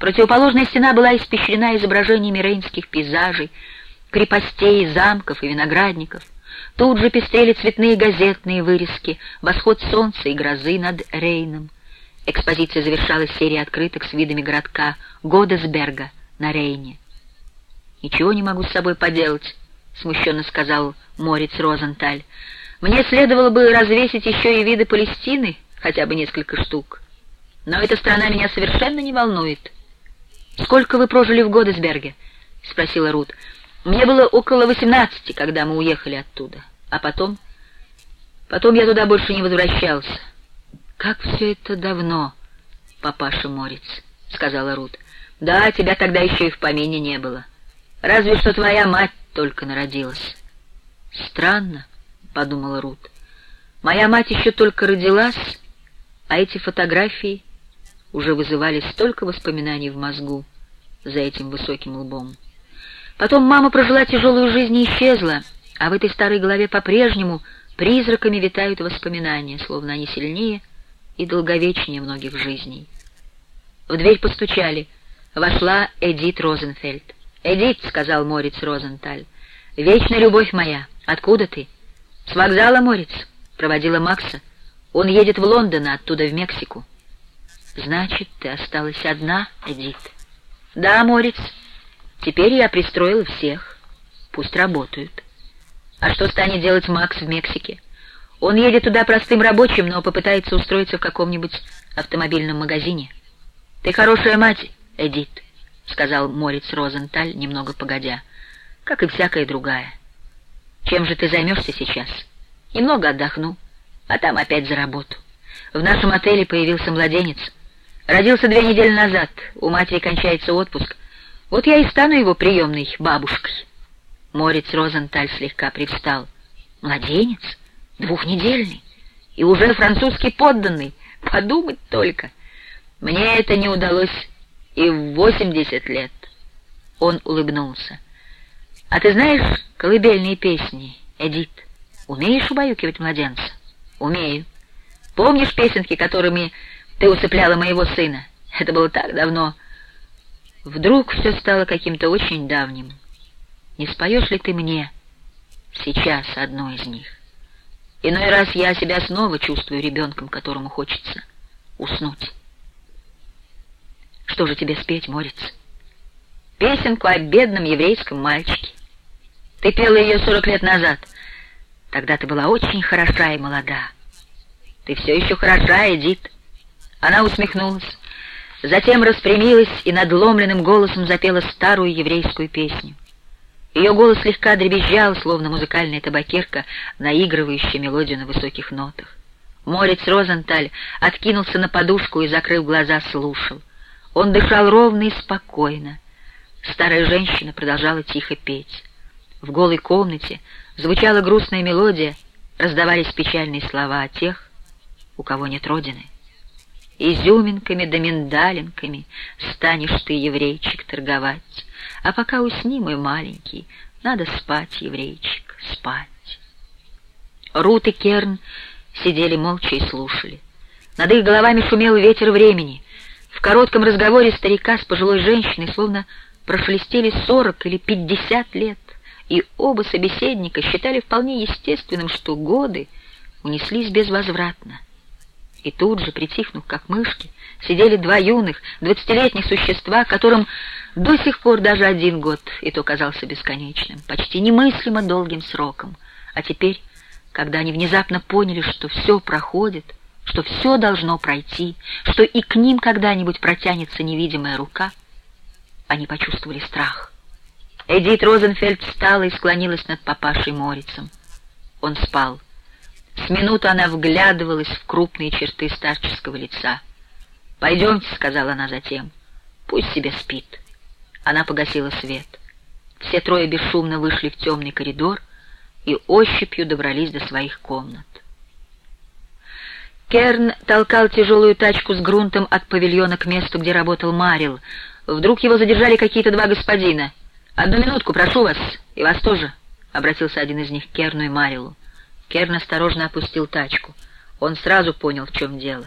Противоположная стена была испещрена изображениями рейнских пейзажей, крепостей, замков и виноградников. Тут же пестрели цветные газетные вырезки, восход солнца и грозы над Рейном. Экспозиция завершалась серией открыток с видами городка Годесберга на Рейне. «Ничего не могу с собой поделать», — смущенно сказал Морец Розенталь. «Мне следовало бы развесить еще и виды Палестины, хотя бы несколько штук. Но эта страна меня совершенно не волнует». «Сколько вы прожили в Годесберге?» — спросила Рут. «Мне было около восемнадцати, когда мы уехали оттуда. А потом...» «Потом я туда больше не возвращался». «Как все это давно, папаша Морец», — сказала Рут. «Да, тебя тогда еще и в помине не было. Разве что твоя мать только народилась». «Странно», — подумала Рут. «Моя мать еще только родилась, а эти фотографии уже вызывали столько воспоминаний в мозгу за этим высоким лбом. Потом мама прожила тяжелую жизнь и исчезла, а в этой старой голове по-прежнему призраками витают воспоминания, словно они сильнее и долговечнее многих жизней. В дверь постучали. Вошла Эдит Розенфельд. «Эдит», — сказал Морец Розенталь, — «вечная любовь моя, откуда ты?» «С вокзала, Морец», — проводила Макса. «Он едет в Лондон, а оттуда в Мексику». «Значит, ты осталась одна, Эдит?» «Да, Морец. Теперь я пристроил всех. Пусть работают». «А что станет делать Макс в Мексике?» Он едет туда простым рабочим, но попытается устроиться в каком-нибудь автомобильном магазине. «Ты хорошая мать, Эдит», — сказал Морец Розенталь, немного погодя, — «как и всякая другая. Чем же ты займешься сейчас? Немного отдохну, а там опять за работу. В нашем отеле появился младенец. Родился две недели назад, у матери кончается отпуск. Вот я и стану его приемной бабушкой». Морец Розенталь слегка привстал. «Младенец?» Двухнедельный. И уже французский подданный. Подумать только. Мне это не удалось и в восемьдесят лет. Он улыбнулся. А ты знаешь колыбельные песни, Эдит? Умеешь убаюкивать младенца? Умею. Помнишь песенки, которыми ты усыпляла моего сына? Это было так давно. Вдруг все стало каким-то очень давним. Не споешь ли ты мне сейчас одну из них? Иной раз я себя снова чувствую ребенком, которому хочется уснуть. Что же тебе спеть, Морец? Песенку о бедном еврейском мальчике. Ты пела ее сорок лет назад. Тогда ты была очень хороша и молода. Ты все еще хороша, Эдит. Она усмехнулась, затем распрямилась и надломленным голосом запела старую еврейскую песню. Ее голос слегка дребезжал, словно музыкальная табакерка, наигрывающая мелодию на высоких нотах. Морец Розенталь откинулся на подушку и, закрыв глаза, слушал. Он дышал ровно и спокойно. Старая женщина продолжала тихо петь. В голой комнате звучала грустная мелодия, раздавались печальные слова о тех, у кого нет родины. Изюминками да миндалинками станешь ты, еврейчик, торговать. А пока усни, мой маленький, надо спать, еврейчик, спать. Рут и Керн сидели молча и слушали. Над их головами шумел ветер времени. В коротком разговоре старика с пожилой женщиной словно прошелестели сорок или пятьдесят лет, и оба собеседника считали вполне естественным, что годы унеслись безвозвратно. И тут же, притихнув как мышки, сидели два юных, двадцатилетних существа, которым до сих пор даже один год и то казался бесконечным, почти немыслимо долгим сроком. А теперь, когда они внезапно поняли, что все проходит, что все должно пройти, что и к ним когда-нибудь протянется невидимая рука, они почувствовали страх. Эдит Розенфельд встала и склонилась над папашей Морицем. Он спал. С минуту она вглядывалась в крупные черты старческого лица. «Пойдемте», — сказала она затем, — «пусть себе спит». Она погасила свет. Все трое бесшумно вышли в темный коридор и ощупью добрались до своих комнат. Керн толкал тяжелую тачку с грунтом от павильона к месту, где работал Марил. Вдруг его задержали какие-то два господина. «Одну минутку, прошу вас, и вас тоже», — обратился один из них к Керну и Марилу. Керн осторожно опустил тачку. Он сразу понял, в чем дело.